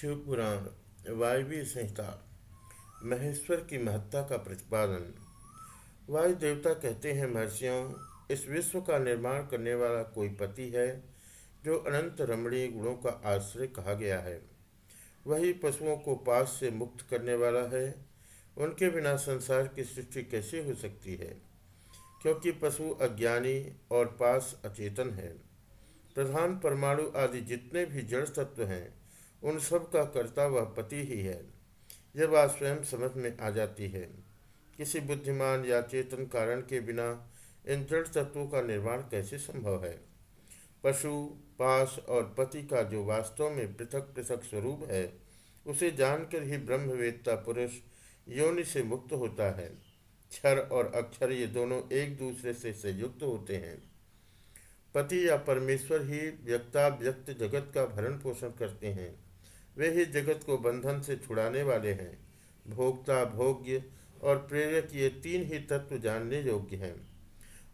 शिवपुराण वायवी संहिता, महेश्वर की महत्ता का प्रतिपादन। वायु देवता कहते हैं, महर्षियों, इस विश्व का निर्माण करने वाला कोई पति है, जो अनंत रमणीय गुणों का आश्रय कहा गया है। वही पशुओं को पास से मुक्त करने वाला है। उनके बिना संसार की सृष्टि कैसे हो सकती है? क्योंकि पशु अज्ञानी और पास अचेतन है। प्रधान परमाणु आदि जितने भी जड़ तत्व हैं उन सब का कर्ता वह पति ही है यह बात स्वयं समझ में आ जाती है। किसी बुद्धिमान या चेतन कारण के बिना इन जड़ तत्वों का निर्माण कैसे संभव है? पशु पास और पति का जो वास्तव में पृथक पृथक स्वरूप है, उसे जानकर ही ब्रह्मवेत्ता पुरुष योनि से मुक्त होता है। क्षर और अक्षर ये दोनों एक दूसरे से संयुक्त होते हैं। पति या परमेश्वर ही व्यक्ता व्यक्त जगत का भरण पोषण करते हैं। वे ही जगत को बंधन से छुड़ाने वाले हैं। भोक्ता, भोग्य और प्रेरक ये तीन ही तत्व जानने योग्य हैं।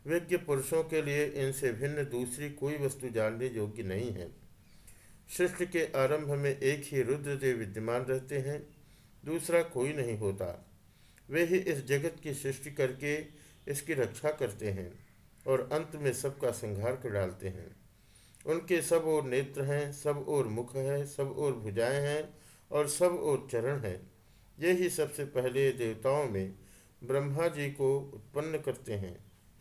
विज्ञ पुरुषों के लिए इनसे भिन्न दूसरी कोई वस्तु जानने योग्य नहीं है। सृष्टि के आरंभ में एक ही रुद्रदेव विद्यमान रहते हैं, दूसरा कोई नहीं होता। वे ही इस जगत की सृष्टि करके इसकी रक्षा करते हैं और अंत में सबका संहार कर डालते हैं। उनके सब ओर नेत्र हैं, सब ओर मुख है, सब ओर भुजाएँ हैं और सब ओर चरण हैं। ये ही सबसे पहले देवताओं में ब्रह्मा जी को उत्पन्न करते हैं।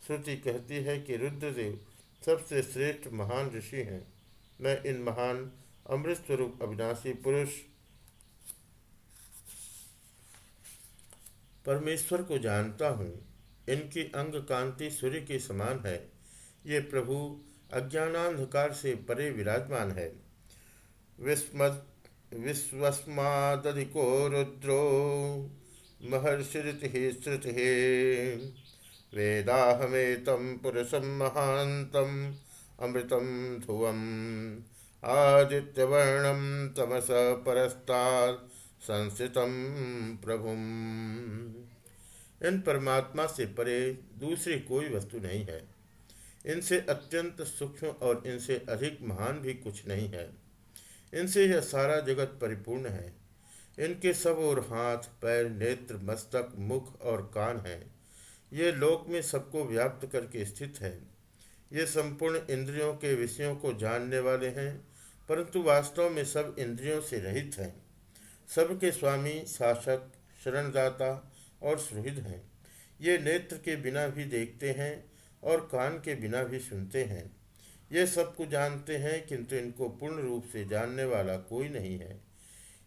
श्रुति कहती है कि रुद्रदेव सबसे श्रेष्ठ महान ऋषि हैं। मैं इन महान अमृत स्वरूप अविनाशी पुरुष परमेश्वर को जानता हूँ। इनकी अंग कांति सूर्य के समान है। ये प्रभु अज्ञानांधकार से परे विराजमान है। विस्मद विश्वस्मादधिको रुद्रो महर्षिति श्रुति वेदाहमेतं पुरुषं महान्तम् अमृतं ध्रुवम् आदित्यवर्णं तमस परस्ता संस्थितं प्रभुम्। इन परमात्मा से परे दूसरी कोई वस्तु नहीं है। इनसे अत्यंत सूक्ष्म और इनसे अधिक महान भी कुछ नहीं है। इनसे यह सारा जगत परिपूर्ण है। इनके सब और हाथ, पैर, नेत्र, मस्तक, मुख और कान हैं। ये लोक में सबको व्याप्त करके स्थित है। ये संपूर्ण इंद्रियों के विषयों को जानने वाले हैं, परंतु वास्तव में सब इंद्रियों से रहित हैं। सबके स्वामी शासक, शरणदाता और सुहृद हैं। ये नेत्र के बिना भी देखते हैं और कान के बिना भी सुनते हैं। ये सब कुछ जानते हैं, किंतु इनको पूर्ण रूप से जानने वाला कोई नहीं है।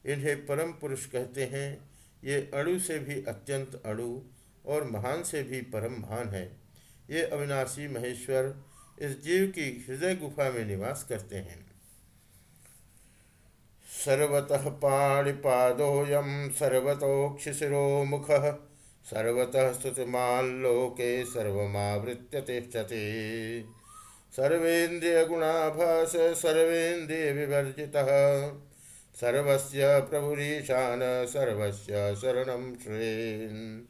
इन्हें परम पुरुष कहते हैं। ये अणु से भी अत्यंत अणु और महान से भी परम महान है। ये अविनाशी महेश्वर इस जीव की हृदय गुफा में निवास करते हैं। सर्वतः पाणिपादोयम सर्वतोक्षिशिरो मुख सर्वतः स्तुतिमाल्लोके सर्वमावृत्य तिष्ठति। सर्वेन्द्रियगुणाभास सर्वेन्द्रियविवर्जितः सर्वस्य प्रभुरीशान, सर्वस्य शरणं श्रेन्।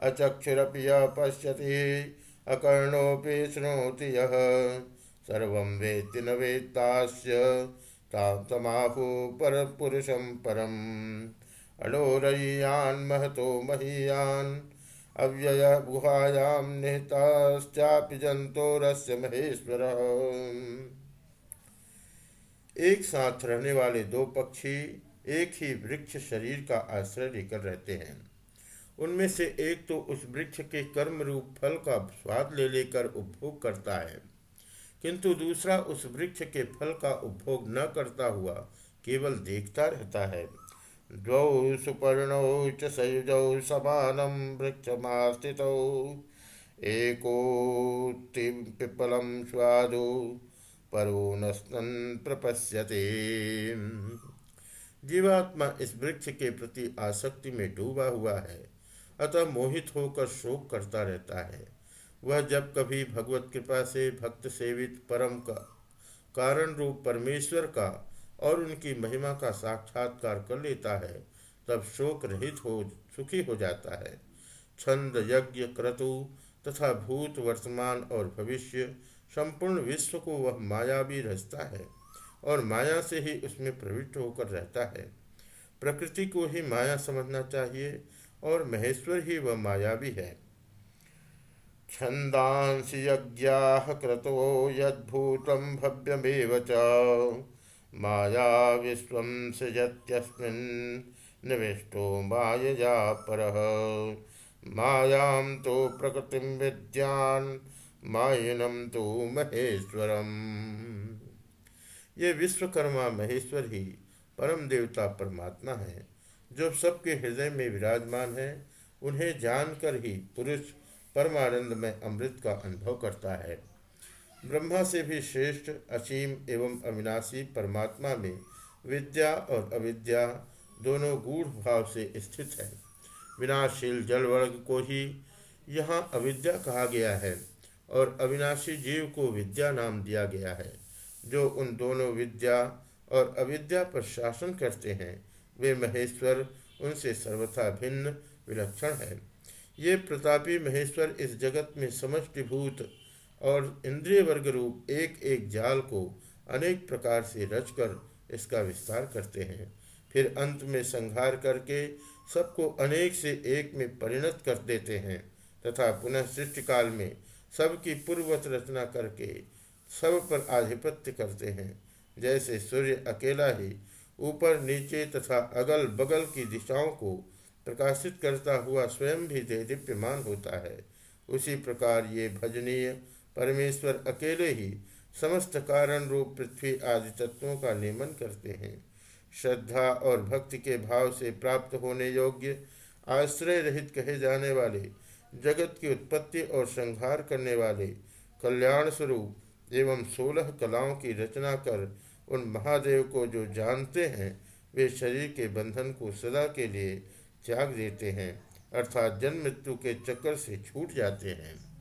अचक्षुरपि य पश्यति अकर्णोऽपि शृणोति यः। सर्वं वेत्ति न वेत्तास्य, तां तमाहुः परपुरुषं परम्। अणोरय्यान् महतो महीयान्। अव्यय गुहायां निहिताश्चापि महेश्वर। एक साथ रहने वाले दो पक्षी एक ही वृक्ष शरीर का आश्रय लेकर रहते हैं। उनमें से एक तो उस वृक्ष के कर्म रूप फल का स्वाद ले लेकर उपभोग करता है। किंतु दूसरा उस वृक्ष के फल का उपभोग न करता हुआ केवल देखता रहता है। द्वौ सुपर्णौ च सयुजौ समानं वृक्षमास्थितौ। एकोत्तिं पिप्पलं स्वादु, परो नस्तन प्रपश्यते। जीवात्मा इस वृक्ष के प्रति आसक्ति में डूबा हुआ है, अतः मोहित होकर शोक करता रहता है। वह जब कभी भगवत कृपा से भक्त सेवित परम का, कारण रूप परमेश्वर का और उनकी महिमा का साक्षात्कार कर लेता है, तब शोक रहित हो, सुखी हो जाता है। छंद यज्ञ क्रतु तथा भूत वर्तमान और भविष्य संपूर्ण विश्व को वह माया भी रचता है और माया से ही उसमें प्रविष्ट होकर रहता है। प्रकृति को ही माया समझना चाहिए और महेश्वर ही वह माया भी है। छंदांसि यज्ञा क्रतो यद्भूतं भव्यमेव च। माया विश्व सृजत्यस्मिन् निविष्टो मायया परः। मायां तो प्रकृतिं विद्यान्, मायिनं तो महेश्वरम। ये विश्वकर्मा महेश्वर ही परम देवता परमात्मा है, जो सबके हृदय में विराजमान है, उन्हें जानकर ही पुरुष परमानंद में अमृत का अनुभव करता है। ब्रह्मा से भी श्रेष्ठ, असीम एवं अविनाशी परमात्मा में विद्या और अविद्या दोनों गूढ़ भाव से स्थित है। विनाशील जल वर्ग को ही यहाँ अविद्या कहा गया है और अविनाशी जीव को विद्या नाम दिया गया है। जो उन दोनों विद्या और अविद्या पर शासन करते हैं, वे महेश्वर, उनसे सर्वथा भिन्न विलक्षण है। ये प्रतापी महेश्वर इस जगत में समष्टिभूत और इंद्रिय वर्ग रूप एक एक जाल को अनेक प्रकार से रचकर इसका विस्तार करते हैं। फिर अंत में संहार करके सबको अनेक से एक में परिणत कर देते हैं तथा पुनः सृष्टि काल में सबकी पूर्वत रचना करके सब पर आधिपत्य करते हैं। जैसे सूर्य अकेला ही ऊपर, नीचे तथा अगल बगल की दिशाओं को प्रकाशित करता हुआ स्वयं भी दीप्यमान होता है। उसी प्रकार ये भजनीय परमेश्वर अकेले ही समस्त कारण रूप पृथ्वी आदि तत्वों का नियमन करते हैं। श्रद्धा और भक्ति के भाव से प्राप्त होने योग्य, आश्रय रहित कहे जाने वाले, जगत की उत्पत्ति और संहार करने वाले, कल्याण स्वरूप एवं सोलह कलाओं की रचना कर उन महादेव को जो जानते हैं, वे शरीर के बंधन को सदा के लिए त्याग देते हैं, अर्थात जन्म मृत्यु के चक्कर से छूट जाते हैं।